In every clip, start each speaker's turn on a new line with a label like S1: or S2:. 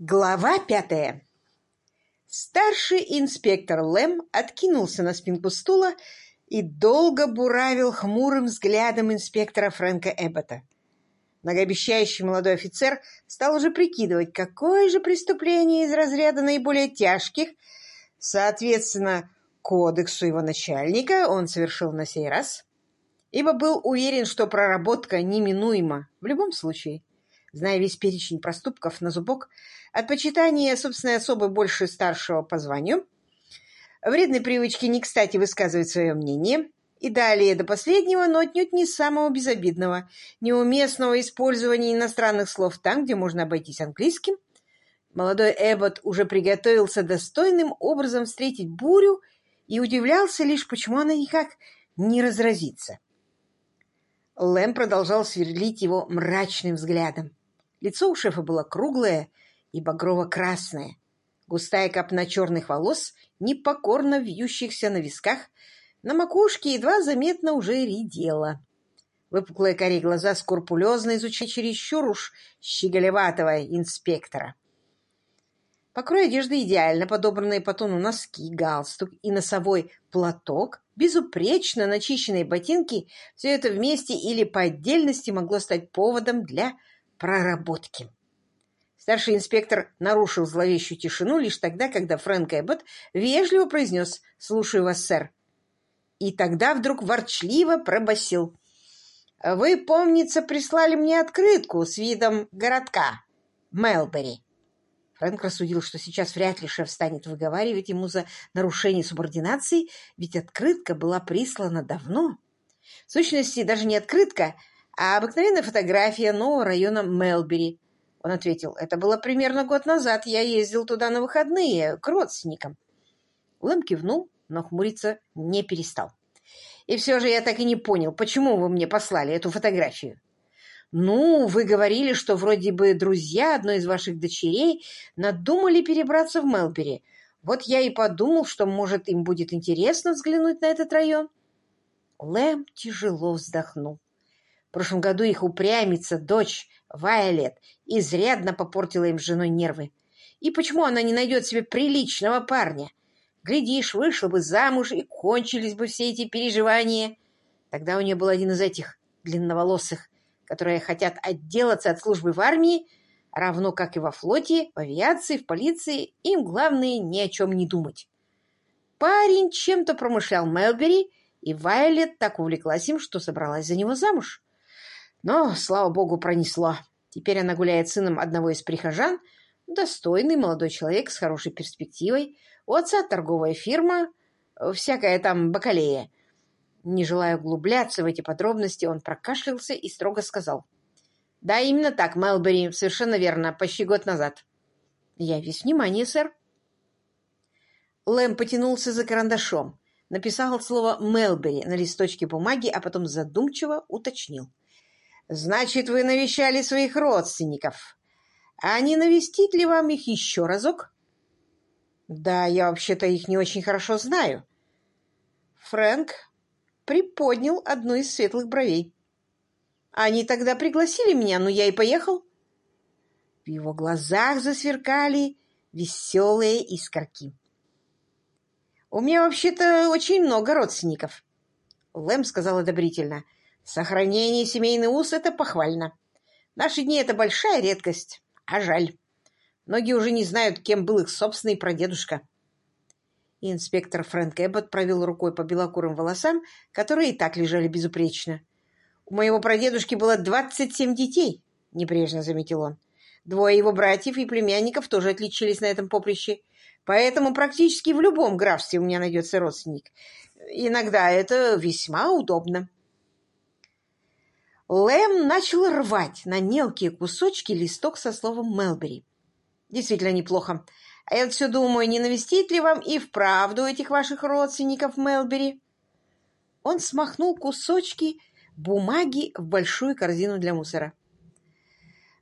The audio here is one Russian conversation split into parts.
S1: Глава пятая. Старший инспектор Лэм откинулся на спинку стула и долго буравил хмурым взглядом инспектора Фрэнка Эббота. Многообещающий молодой офицер стал уже прикидывать, какое же преступление из разряда наиболее тяжких, соответственно, кодексу его начальника, он совершил на сей раз, ибо был уверен, что проработка неминуема в любом случае зная весь перечень проступков на зубок, от почитания собственной особы больше старшего по званию, вредной привычки не кстати высказывать свое мнение, и далее до последнего, но отнюдь не самого безобидного, неуместного использования иностранных слов там, где можно обойтись английским, молодой Эббот уже приготовился достойным образом встретить бурю и удивлялся лишь, почему она никак не разразится. Лэм продолжал сверлить его мрачным взглядом. Лицо у шефа было круглое и багрово-красное. Густая копна черных волос, непокорно вьющихся на висках, на макушке едва заметно уже редела. Выпуклые карие глаза скрупулезно изучали чересчур уж щеголеватого инспектора. Покрой одежды идеально подобранные по тону носки, галстук и носовой платок, безупречно начищенные ботинки — все это вместе или по отдельности могло стать поводом для проработки. Старший инспектор нарушил зловещую тишину лишь тогда, когда Фрэнк Эббот вежливо произнес «Слушаю вас, сэр». И тогда вдруг ворчливо пробасил. «Вы, помнится, прислали мне открытку с видом городка Мелбери». Фрэнк рассудил, что сейчас вряд ли шеф станет выговаривать ему за нарушение субординации, ведь открытка была прислана давно. В сущности, даже не открытка, а обыкновенная фотография нового района Мелбери. Он ответил, это было примерно год назад, я ездил туда на выходные, к родственникам. Лэм кивнул, но хмуриться не перестал. И все же я так и не понял, почему вы мне послали эту фотографию. Ну, вы говорили, что вроде бы друзья одной из ваших дочерей надумали перебраться в Мелбери. Вот я и подумал, что, может, им будет интересно взглянуть на этот район. Лэм тяжело вздохнул. Прошлом году их упрямица, дочь Вайолет, изрядно попортила им женой нервы. И почему она не найдет себе приличного парня? Глядишь, вышла бы замуж, и кончились бы все эти переживания. Тогда у нее был один из этих длинноволосых, которые хотят отделаться от службы в армии, равно как и во флоте, в авиации, в полиции. Им главное ни о чем не думать. Парень чем-то промышлял Мелбери, и Вайолет так увлеклась им, что собралась за него замуж. Но, слава богу, пронесло. Теперь она гуляет сыном одного из прихожан, достойный молодой человек с хорошей перспективой, у отца торговая фирма, всякая там бакалея. Не желая углубляться в эти подробности, он прокашлялся и строго сказал. «Да, именно так, Мелбери, совершенно верно, почти год назад». «Я весь внимание, сэр». Лэм потянулся за карандашом, написал слово «Мелбери» на листочке бумаги, а потом задумчиво уточнил. Значит, вы навещали своих родственников. А не навестить ли вам их еще разок? Да, я вообще-то их не очень хорошо знаю. Фрэнк приподнял одну из светлых бровей. Они тогда пригласили меня, но я и поехал. В его глазах засверкали веселые искорки. «У меня вообще-то очень много родственников», — Лэм сказал одобрительно. Сохранение семейных уз — это похвально. В наши дни это большая редкость, а жаль. Многие уже не знают, кем был их собственный прадедушка. Инспектор Фрэнк Эббот провел рукой по белокурым волосам, которые и так лежали безупречно. «У моего прадедушки было двадцать семь детей», — небрежно заметил он. «Двое его братьев и племянников тоже отличились на этом поприще, поэтому практически в любом графстве у меня найдется родственник. Иногда это весьма удобно». Лэм начал рвать на мелкие кусочки листок со словом «Мелбери». «Действительно неплохо. А я все думаю, не навестить ли вам и вправду этих ваших родственников Мелбери?» Он смахнул кусочки бумаги в большую корзину для мусора.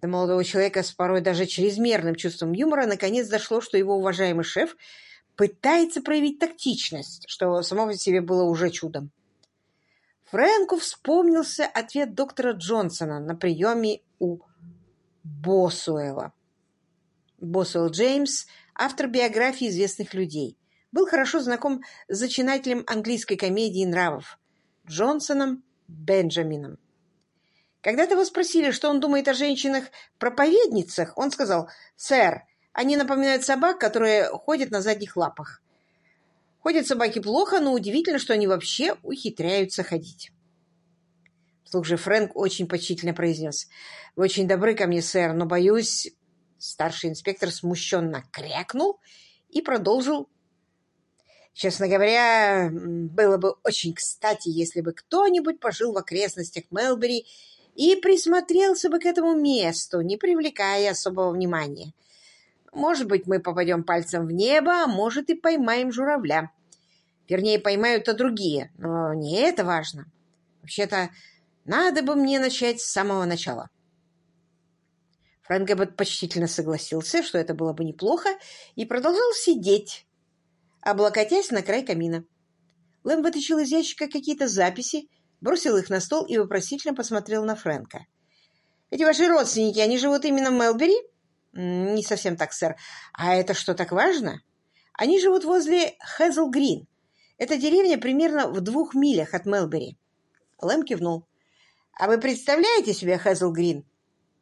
S1: До молодого человека с порой даже чрезмерным чувством юмора наконец дошло, что его уважаемый шеф пытается проявить тактичность, что само по себе было уже чудом. Фрэнку вспомнился ответ доктора Джонсона на приеме у Босуэла. Босуэлл Джеймс – автор биографий известных людей. Был хорошо знаком с зачинателем английской комедии нравов Джонсоном Бенджамином. Когда того спросили, что он думает о женщинах-проповедницах, он сказал, «Сэр, они напоминают собак, которые ходят на задних лапах. Ходят собаки плохо, но удивительно, что они вообще ухитряются ходить». Вслух же Фрэнк очень почтительно произнес, «Вы очень добры ко мне, сэр, но, боюсь...» Старший инспектор смущенно крякнул и продолжил Честно говоря, было бы очень кстати, если бы кто-нибудь пожил в окрестностях Мелбери и присмотрелся бы к этому месту, не привлекая особого внимания. Может быть, мы попадем пальцем в небо, а может и поймаем журавля. Вернее, поймают-то другие, но не это важно. Вообще-то, надо бы мне начать с самого начала. Фрэнк Эббот почтительно согласился, что это было бы неплохо, и продолжал сидеть, облокотясь на край камина. Лэм вытащил из ящика какие-то записи, бросил их на стол и вопросительно посмотрел на Фрэнка. «Эти ваши родственники, они живут именно в Мелбери?» «Не совсем так, сэр. А это что, так важно?» «Они живут возле Хэзл Грин. Это деревня примерно в двух милях от Мелбери». Лэм кивнул. «А вы представляете себе Хэзл Грин?»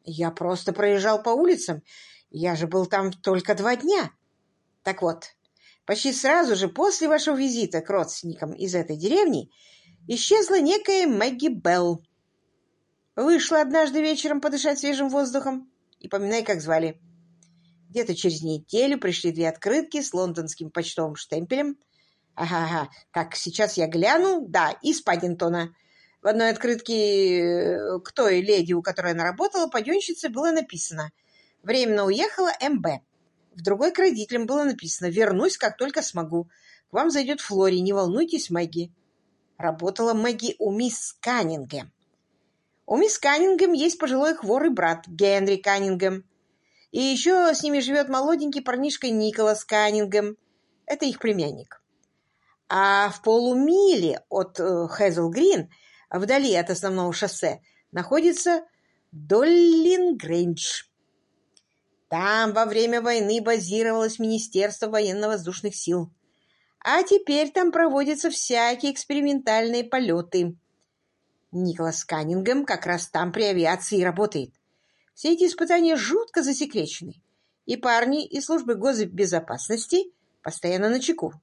S1: «Я просто проезжал по улицам. Я же был там только два дня». «Так вот, Почти сразу же после вашего визита к родственникам из этой деревни исчезла некая Мэгги Белл. Вышла однажды вечером подышать свежим воздухом. И поминай, как звали. Где-то через неделю пришли две открытки с лондонским почтовым штемпелем. Ага-ага, так, сейчас я гляну. Да, из Паддингтона. В одной открытке э, к той леди, у которой она работала, паденщице было написано «Временно уехала МБ». В другой к родителям было написано «Вернусь, как только смогу. К вам зайдет Флори, не волнуйтесь, Мэгги». Работала Мэгги у мисс Каннингем. У мисс Каннингем есть пожилой хворый брат Генри Каннингем. И еще с ними живет молоденький парнишка Николас Каннингем. Это их племянник. А в полумиле от э, Хэзл Грин, вдали от основного шоссе, находится Доллин Грейндж. Там во время войны базировалось Министерство военно-воздушных сил. А теперь там проводятся всякие экспериментальные полеты. Николас Каннингем как раз там при авиации работает. Все эти испытания жутко засекречены, и парни из службы госбезопасности постоянно на чеку.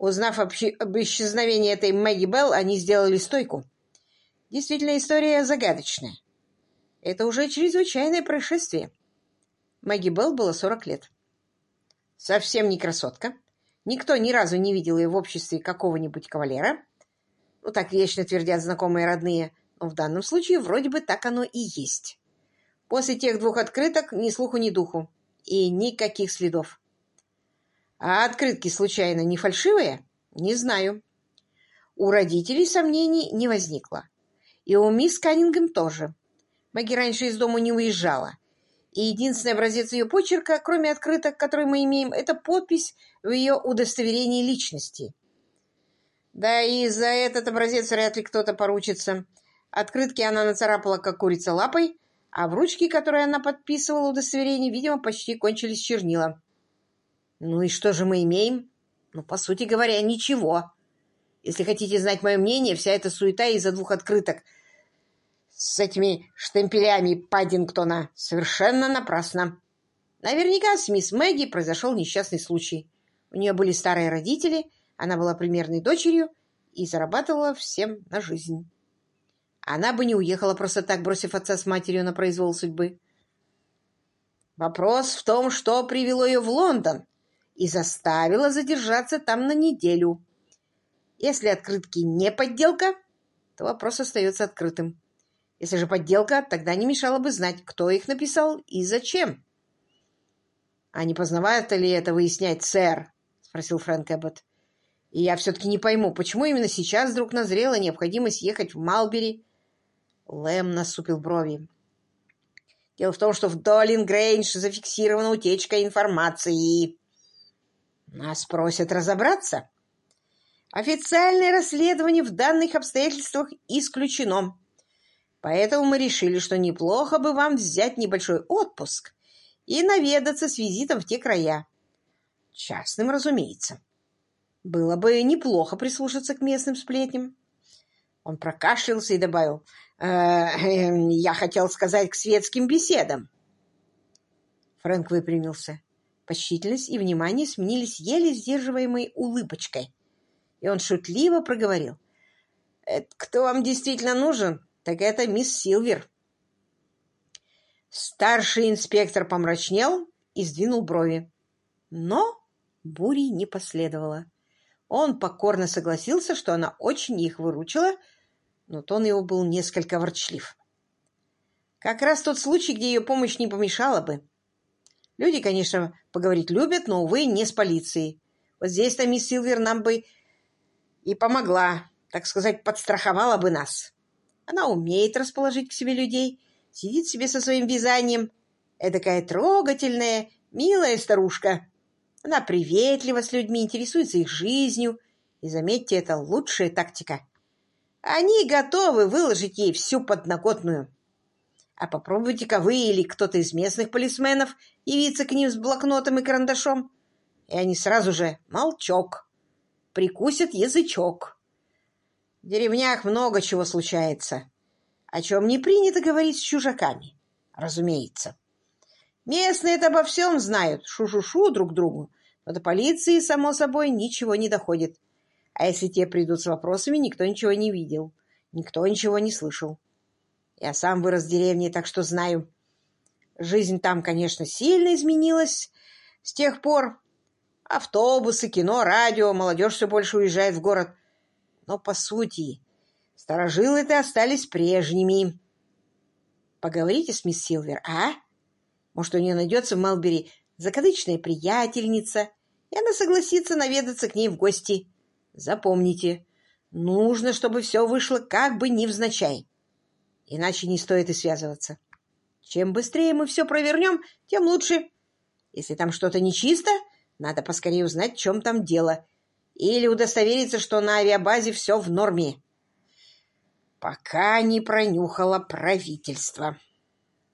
S1: Узнав об исчезновении этой Мэгги Белл, они сделали стойку. Действительно, история загадочная. Это уже чрезвычайное происшествие. Мэгги Белл было 40 лет. Совсем не красотка. Никто ни разу не видел ее в обществе какого-нибудь кавалера. Ну, так вечно твердят знакомые родные. Но в данном случае вроде бы так оно и есть. После тех двух открыток ни слуху, ни духу. И никаких следов. А открытки, случайно, не фальшивые? Не знаю. У родителей сомнений не возникло. И у мисс Каннингем тоже. Мэгги раньше из дома не уезжала и единственный образец ее почерка, кроме открыток, которые мы имеем, это подпись в ее удостоверении личности. Да и за этот образец вряд ли кто-то поручится. Открытки она нацарапала, как курица лапой, а в ручке, которой она подписывала удостоверение, видимо, почти кончились чернила. Ну и что же мы имеем? Ну, по сути говоря, ничего. Если хотите знать мое мнение, вся эта суета из-за двух открыток — с этими штемпелями Паддингтона совершенно напрасно. Наверняка с мисс Мэгги произошел несчастный случай. У нее были старые родители, она была примерной дочерью и зарабатывала всем на жизнь. Она бы не уехала просто так, бросив отца с матерью на произвол судьбы. Вопрос в том, что привело ее в Лондон и заставило задержаться там на неделю. Если открытки не подделка, то вопрос остается открытым. Если же подделка, тогда не мешало бы знать, кто их написал и зачем. — А не познавает ли это выяснять, сэр? — спросил Фрэнк Эббот. — И я все-таки не пойму, почему именно сейчас вдруг назрела необходимость ехать в Малбери? Лэм насупил брови. Дело в том, что в Долин Грейндж зафиксирована утечка информации. Нас просят разобраться. Официальное расследование в данных обстоятельствах исключено. Поэтому мы решили, что неплохо бы вам взять небольшой отпуск и наведаться с визитом в те края. Частным, разумеется. Было бы неплохо прислушаться к местным сплетням. Он прокашлялся и добавил, э, э, «Я хотел сказать к светским беседам». Фрэнк выпрямился. Почтительность и внимание сменились еле сдерживаемой улыбочкой. И он шутливо проговорил. «Кто вам действительно нужен, так это мисс Силвер». Старший инспектор помрачнел и сдвинул брови. Но бури не последовало. Он покорно согласился, что она очень их выручила, но тон его был несколько ворчлив. Как раз тот случай, где ее помощь не помешала бы. Люди, конечно, поговорить любят, но, увы, не с полицией. Вот здесь-то мисс Силвер нам бы и помогла, так сказать, подстраховала бы нас. Она умеет расположить к себе людей, сидит себе со своим вязанием. Эдакая трогательная, милая старушка. Она приветлива с людьми, интересуется их жизнью. И, заметьте, это лучшая тактика. Они готовы выложить ей всю подноготную. А попробуйте-ка вы или кто-то из местных полисменов явиться к ним с блокнотом и карандашом, и они сразу же молчок, прикусят язычок. В деревнях много чего случается, о чем не принято говорить с чужаками, разумеется. Местные это обо всем знают, шу-шу-шу друг другу, но до полиции, само собой, ничего не доходит. А если те придут с вопросами, никто ничего не видел, никто ничего не слышал. Я сам вырос в деревне, так что знаю. Жизнь там, конечно, сильно изменилась с тех пор. Автобусы, кино, радио, молодежь все больше уезжает в город. Но, по сути, старожилы-то остались прежними. Поговорите с мисс Силвер, а? Может, у нее найдется в Мелбери закадычная приятельница, и она согласится наведаться к ней в гости. Запомните, нужно, чтобы все вышло как бы невзначай. Иначе не стоит и связываться. Чем быстрее мы все провернем, тем лучше. Если там что-то нечисто, надо поскорее узнать, в чем там дело. Или удостовериться, что на авиабазе все в норме. Пока не пронюхало правительство.